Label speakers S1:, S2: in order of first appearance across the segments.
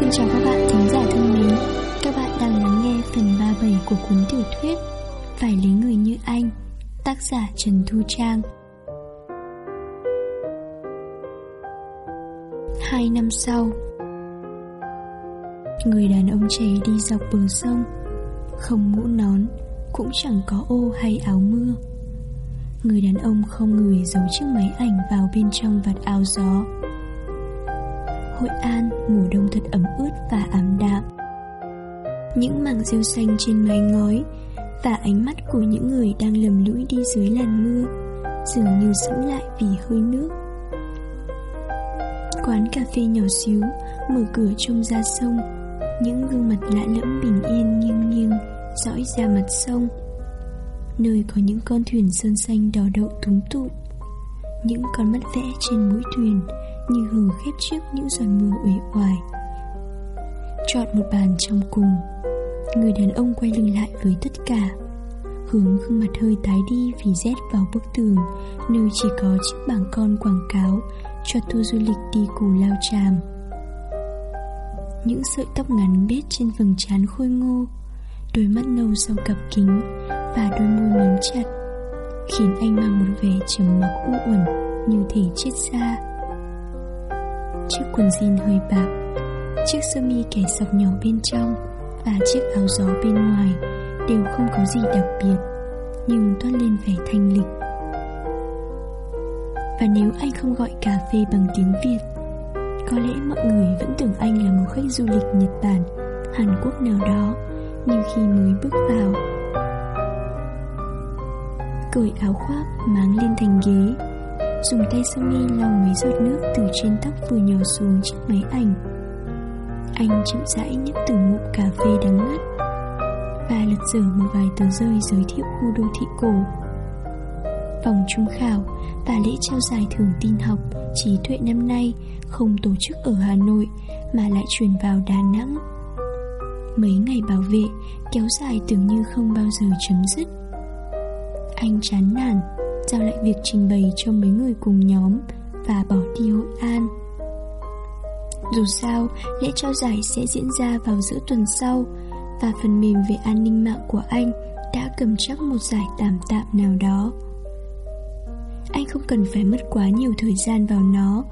S1: Xin chào các bạn thính giả thân mến. Các bạn đang lắng nghe phần 37 của cuốn tiểu thuyết Phải lấy người như anh, Tác giả Trần Thu Trang. Hai năm sau, Người đàn ông trẻ đi dọc bờ sông, Không mũ nón, Cũng chẳng có ô hay áo mưa. Người đàn ông không người giấu chiếc máy ảnh vào bên trong vạt áo gió. Hội An, mùa đông thật ẩm ướt và ảm đạm. Những mảng rêu xanh trên mái ngói Và ánh mắt của những người đang lầm lũi đi dưới làn mưa Dường như sững lại vì hơi nước. Quán cà phê nhỏ xíu Mở cửa trông ra sông. Những gương mặt lạ lẫm bình yên nghiêng nghiêng, Dõi ra mặt sông. Nơi có những con thuyền sơn xanh đỏ đậu túm tụm. Những con mắt vẽ trên mũi thuyền như hừ khép trước những giọt mưa uể oải. Chọn một bàn trong cùng, người đàn ông quay lưng lại với tất cả, hướng gương mặt hơi tái đi vì rét vào bức tường, nơi chỉ có chiếc bảng con quảng cáo cho tour du lịch đi cù lao tràm. Những sợi tóc ngắn bết trên vầng trán khôi ngô, đôi mắt nâu sau cặp kính và đôi môi mím chặt, khiến anh mang một vẻ trầm mặc u uẩn như thể chết xa chiếc quần jean hơi bạc, chiếc sơ mi kẻ sọc nhỏ bên trong và chiếc áo gió bên ngoài đều không có gì đặc biệt, nhưng toát lên vẻ thanh lịch. Và nếu anh không gọi cà phê bằng tiếng Việt, có lẽ mọi người vẫn tưởng anh là một khách du lịch Nhật Bản, Hàn Quốc nào đó, nhưng khi mới bước vào. Cởi áo khoác máng lên thành ghế Dùng tay sơ mi lau mấy giọt nước từ trên tóc vừa nhỏ xuống chiếc máy ảnh Anh chậm rãi nhấp từng ngụm cà phê đắng ngắt Và lật dở một vài tờ rơi giới thiệu khu đô thị cổ Vòng trung khảo và lễ trao giải thưởng tin học, trí tuệ năm nay không tổ chức ở Hà Nội mà lại chuyển vào Đà Nẵng. Mấy ngày bảo vệ, kéo dài tưởng như không bao giờ chấm dứt. Anh chán nản giao lại việc trình bày cho mấy người cùng nhóm và bỏ đi Hội An. Dù sao, lễ trao giải sẽ diễn ra vào giữa tuần sau và phần mềm về an ninh mạng của anh đã cầm chắc một giải tạm tạm nào đó. Anh không cần phải mất quá nhiều thời gian vào nó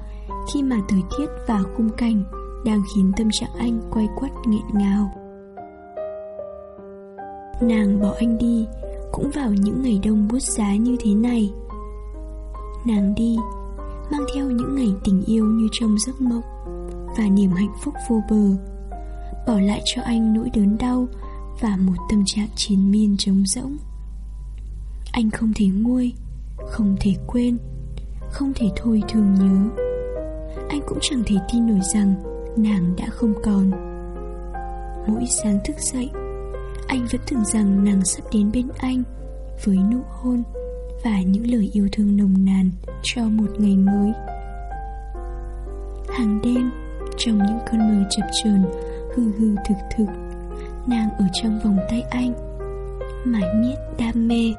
S1: khi mà thời tiết và khung cảnh đang khiến tâm trạng anh quay quắt nghẹn ngào. Nàng bỏ anh đi cũng vào những ngày đông bút giá như thế này. Nàng đi, Mang theo những ngày tình yêu như trong giấc mộng Và niềm hạnh phúc vô bờ, Bỏ lại cho anh nỗi đớn đau Và một tâm trạng chiến miên trống rỗng. Anh không thể nguôi, Không thể quên, Không thể thôi thường nhớ. Anh cũng chẳng thể tin nổi rằng Nàng đã không còn. Mỗi sáng thức dậy anh vẫn tưởng rằng nàng sắp đến bên anh Với nụ hôn Và những lời yêu thương nồng nàn Cho một ngày mới. Hàng đêm, Trong những cơn mơ chập chờn, Hư hư thực thực, Nàng ở trong vòng tay anh, Mãi miết đam mê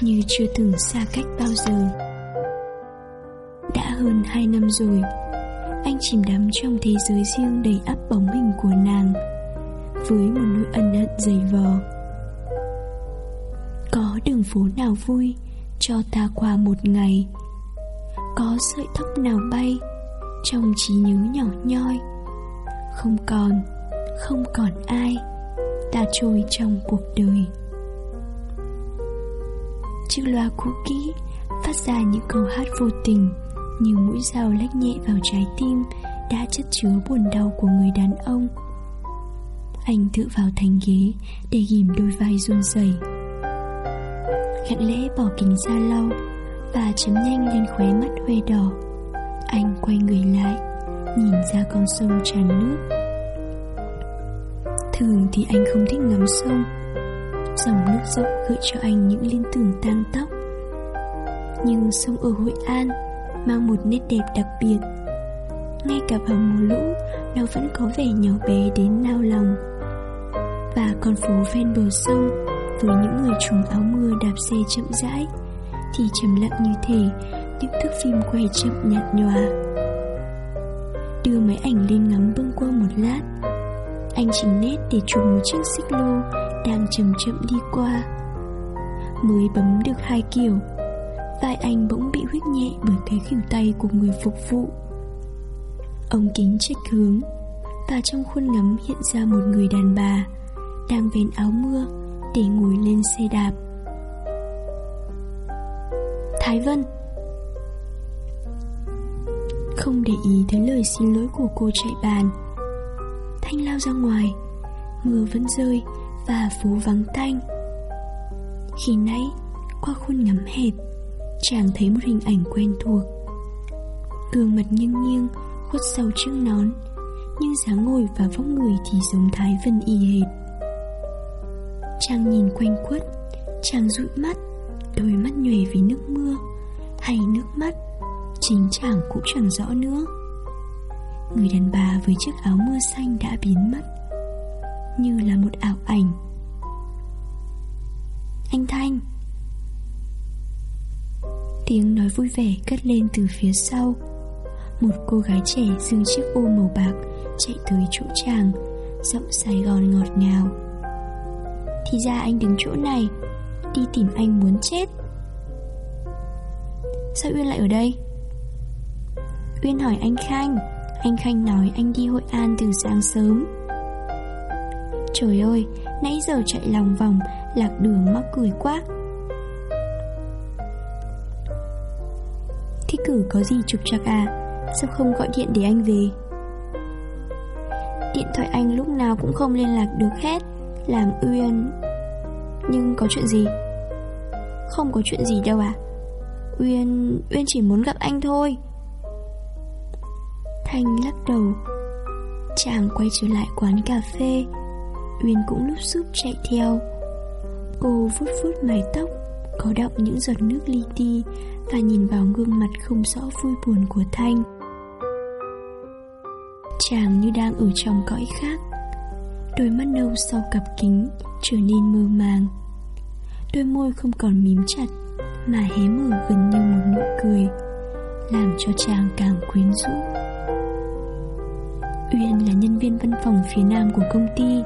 S1: Như chưa từng xa cách bao giờ. Đã hơn hai năm rồi, Anh chìm đắm trong thế giới riêng đầy áp bóng hình của nàng với một nỗi ân hận dày vò. Có đường phố nào vui cho ta qua một ngày? Có sợi tóc nào bay trong trí nhớ nhỏ nhoi? Không còn không còn ai ta trôi trong cuộc đời. Chiếc loa cũ kỹ phát ra những câu hát vô tình như mũi dao lách nhẹ vào trái tim đã chất chứa buồn đau của người đàn ông anh tựa vào thành ghế Để ghim đôi vai run rẩy. Lặng lẽ bỏ kính ra lau Và chấm nhanh lên khóe mắt hoe đỏ. Anh quay người lại, Nhìn ra con sông tràn nước. Thường thì anh không thích ngắm sông. Dòng nước rộng gợi cho anh những liên tưởng tang tóc. Nhưng sông ở Hội An Mang một nét đẹp đặc biệt. Ngay cả vào mùa lũ, Nó vẫn có vẻ nhỏ bé đến nao lòng và con phố ven bờ sông với những người trùm áo mưa đạp xe chậm rãi, thì trầm lặng như thể những thước phim quay chậm nhạt nhòa. Đưa máy ảnh lên ngắm bâng qua một lát, Anh chỉnh nét để chụp một chiếc xích lô Đang chậm chậm đi qua. Mới bấm được hai kiểu, Vai anh bỗng bị huyết nhẹ bởi cái khỉu tay của người phục vụ. Ông kính trách hướng, Và trong khuôn ngắm hiện ra một người đàn bà. Đang vén áo mưa để ngồi lên xe đạp. Thái Vân. Không để ý tới lời xin lỗi của cô chạy bàn. Thanh lao ra ngoài, Mưa vẫn rơi Và phố vắng tanh. Khi nãy, Qua khuôn ngắm hẹp, Chàng thấy một hình ảnh quen thuộc. Gương mặt nghiêng nghiêng, Khuất sau chiếc nón, Nhưng dáng ngồi và vóc người thì giống Thái Vân y hệt. Chàng nhìn quanh quất, Chàng dụi mắt, Đôi mắt nhòe vì nước mưa, Hay nước mắt, Chính chàng cũng chẳng rõ nữa. Người đàn bà với chiếc áo mưa xanh đã biến mất, Như là một ảo ảnh. Anh Thanh! Tiếng nói vui vẻ cất lên từ phía sau. Một cô gái trẻ dương chiếc ô màu bạc Chạy tới chỗ chàng, Giọng Sài Gòn ngọt ngào. Thì ra anh đứng chỗ này, Đi tìm anh muốn chết. Sao Uyên lại ở đây? Uyên hỏi anh Khanh. Anh Khanh nói anh đi Hội An từ sáng sớm. Trời ơi, Nãy giờ chạy lòng vòng, Lạc đường mắc cười quá. Thi cử có gì trục trặc à Sao không gọi điện để anh về? Điện thoại anh lúc nào cũng không liên lạc được hết. Làm Uyên. Nhưng có chuyện gì? Không có chuyện gì đâu à Uyên Uyên chỉ muốn gặp anh thôi. Thanh lắc đầu. Chàng quay trở lại quán cà phê. Uyên cũng lúc xúc chạy theo. Cô vuốt vuốt mái tóc, Có đọng những giọt nước li ti Và nhìn vào gương mặt không rõ vui buồn của Thanh. Chàng như đang ở trong cõi khác. Đôi mắt nâu sau cặp kính Trở nên mơ màng. Đôi môi không còn mím chặt, Mà hé mở gần như một nụ cười, Làm cho chàng càng quyến rũ. Uyên là nhân viên văn phòng phía nam của công ty.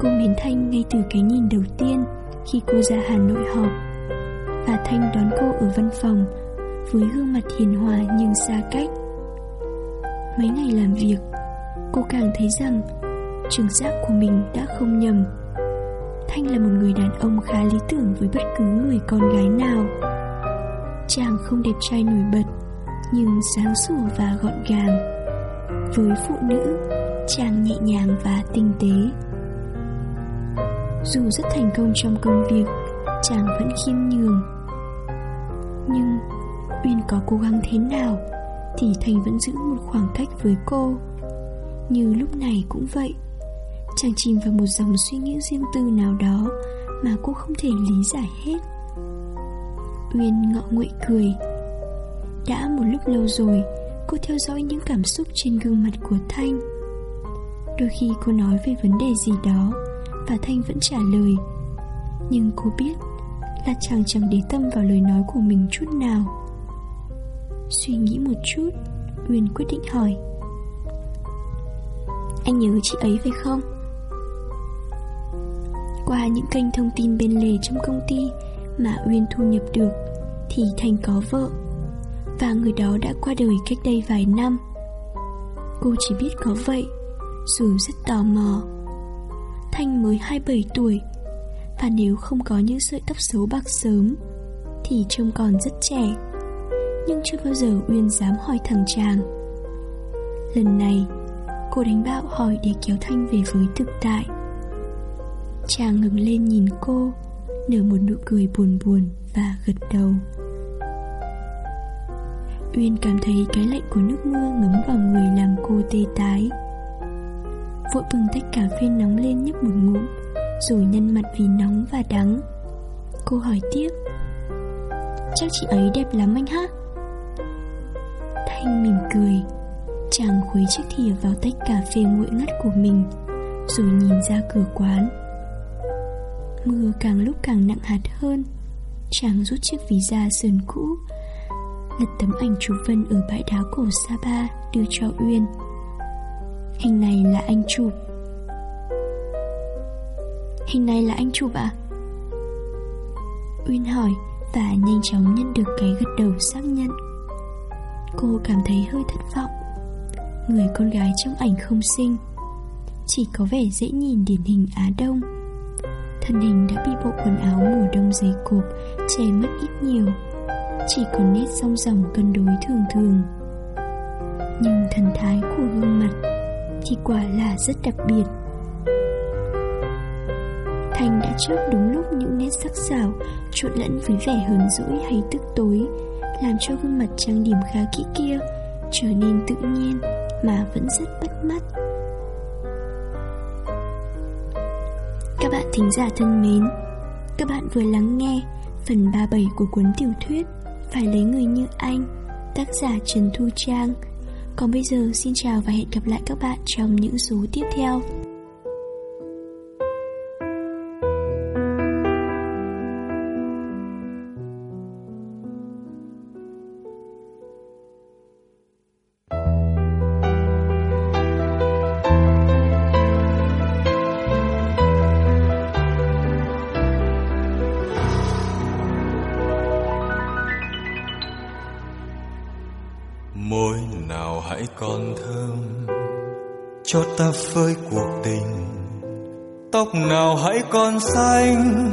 S1: Cô mến Thanh ngay từ cái nhìn đầu tiên Khi cô ra Hà Nội họp. Và Thanh đón cô ở văn phòng Với gương mặt hiền hòa nhưng xa cách. Mấy ngày làm việc, Cô càng thấy rằng Trường giác của mình đã không nhầm. Thanh là một người đàn ông khá lý tưởng với bất cứ người con gái nào. Chàng không đẹp trai nổi bật, Nhưng sáng sủa và gọn gàng. Với phụ nữ, chàng nhẹ nhàng và tinh tế. Dù rất thành công trong công việc, chàng vẫn khiêm nhường. Nhưng, uyên có cố gắng thế nào thì thành vẫn giữ một khoảng cách với cô. Như lúc này cũng vậy chàng chìm vào một dòng suy nghĩ riêng tư nào đó mà cô không thể lý giải hết. Uyên ngọ nguậy cười. Đã một lúc lâu rồi, Cô theo dõi những cảm xúc trên gương mặt của Thanh. Đôi khi cô nói về vấn đề gì đó Và Thanh vẫn trả lời. Nhưng cô biết là chàng chẳng để tâm vào lời nói của mình chút nào. Suy nghĩ một chút, Uyên quyết định hỏi. Anh nhớ chị ấy phải không? Qua những kênh thông tin bên lề trong công ty Mà Uyên thu nhập được, Thì Thanh có vợ. Và người đó đã qua đời cách đây vài năm. Cô chỉ biết có vậy, Dù rất tò mò. Thanh mới 27 tuổi, Và nếu không có những sợi tóc xấu bạc sớm, Thì trông còn rất trẻ. Nhưng chưa bao giờ Uyên dám hỏi thằng chàng. Lần này, Cô đánh bạo hỏi để kéo Thanh về với thực tại. Chàng ngừng lên nhìn cô, Nở một nụ cười buồn buồn và gật đầu. Uyên cảm thấy cái lạnh của nước mưa ngấm vào người làm cô tê tái. Vội bừng tách cà phê nóng lên nhấp một ngụm, Rồi nhăn mặt vì nóng và đắng. Cô hỏi tiếp. Chắc chị ấy đẹp lắm anh ha? Thanh mỉm cười, Chàng khuấy chiếc thìa vào tách cà phê nguội ngắt của mình, Rồi nhìn ra cửa quán. Mưa càng lúc càng nặng hạt hơn. Chàng rút chiếc ví da sườn cũ, Lật tấm ảnh chú Vân ở bãi đá cổ Sapa Đưa cho Uyên. Hình này là anh chụp. Hình này là anh chụp ạ? À? Uyên hỏi Và nhanh chóng nhận được cái gật đầu xác nhận. Cô cảm thấy hơi thất vọng. Người con gái trong ảnh không xinh, Chỉ có vẻ dễ nhìn điển hình Á Đông. Thân hình đã bị bộ quần áo mùa đông dày cộp Che mất ít nhiều. Chỉ còn nét song dòng cân đối thường thường. Nhưng thần thái của gương mặt Thì quả là rất đặc biệt. Thành đã chớp đúng lúc những nét sắc sảo Trộn lẫn với vẻ hờn dỗi hay tức tối, Làm cho gương mặt trang điểm khá kỹ kia Trở nên tự nhiên Mà vẫn rất bắt mắt. Thính giả thân mến, Các bạn vừa lắng nghe Phần 37 của cuốn tiểu thuyết Phải lấy người như anh, Tác giả Trần Thu Trang. Còn bây giờ, xin chào và hẹn gặp lại các bạn trong những số tiếp theo.
S2: Phơi cuộc tình. Tóc nào hãy còn xanh,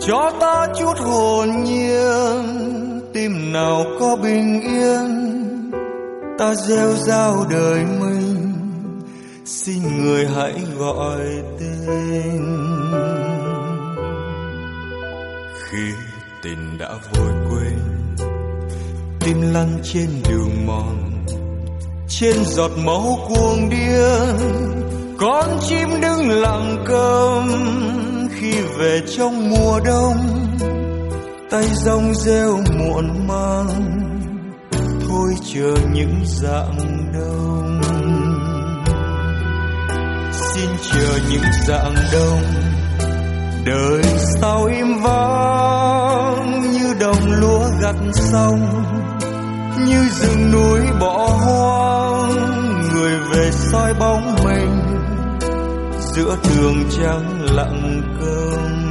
S2: cho ta chút hồn nhiên. Tim nào có bình yên, ta rêu rao đời mình. Xin người hãy gọi tên. Khi tình đã vội quên, tim lăn trên đường mòn, trên giọt máu cuồng điên con chim đứng lặng cơm khi về trong mùa đông. Tay rong rêu muộn mang, thôi chờ những dạng đông. Xin chờ những dạng đông, đời sao im vắng như đồng lúa gặt xong. Như rừng núi bỏ hoang, người về soi bóng mình giữa đường trắng lặng cơm.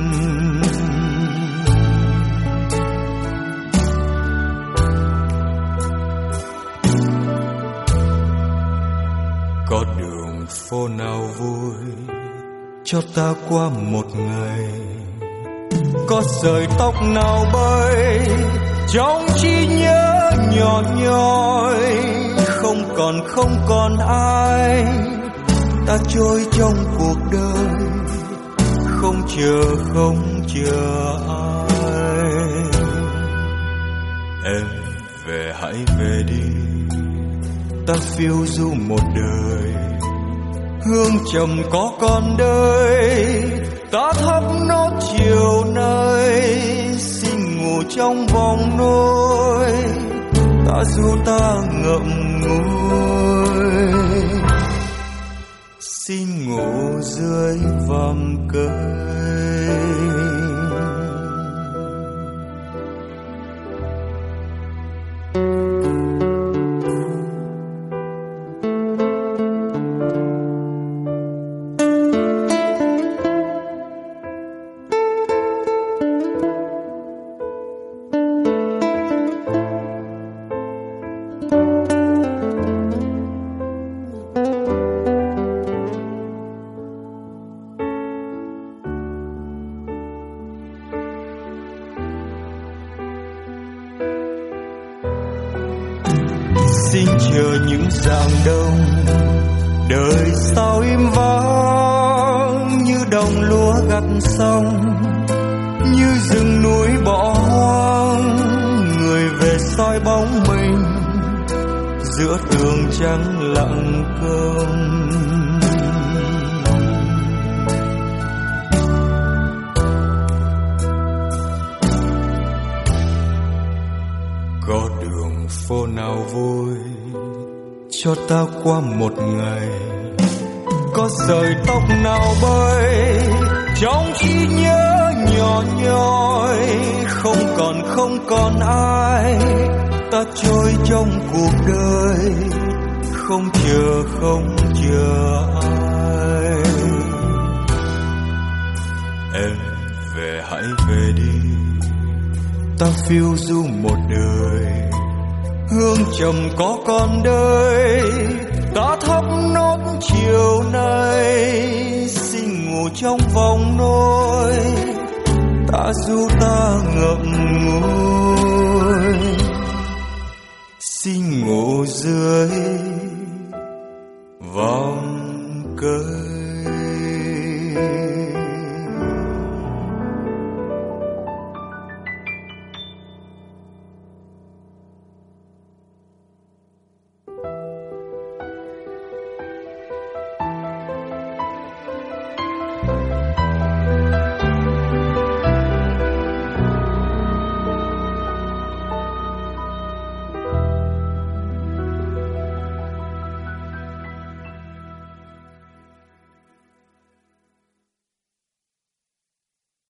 S2: Có đường phố nào vui cho ta qua một ngày? Có sợi tóc nào bay, trong trí nhớ nhỏ nhoi? Không còn không còn ai ta trôi trong cuộc đời. Không chờ không chờ ai. Em về, hãy về đi. Ta phiêu du một đời. Hương trầm có con đời ta thắp nốt chiều nay. Xin ngủ trong vòng nôi ta dù ta ngậm ngùi xin ngủ dưới vòng cơn xin chờ những dạng đông. Đời sao im vắng như đồng lúa gặt xong, như rừng núi bỏ hoang, người về soi bóng mình giữa tường trắng lặng cơm phố nào vui cho ta qua một ngày. Có sợi tóc nào bay trong trí nhớ nhỏ nhoi, không còn không còn ai ta ta trôi trong cuộc đời, không chờ không chờ ai. Em về hãy về đi, ta phiêu du một đời hương trầm có con đời ta thắp nốt chiều nay, xin ngủ trong vòng nôi ta du ta ngậm ngùi. Xin ngủ dưới vòng cây.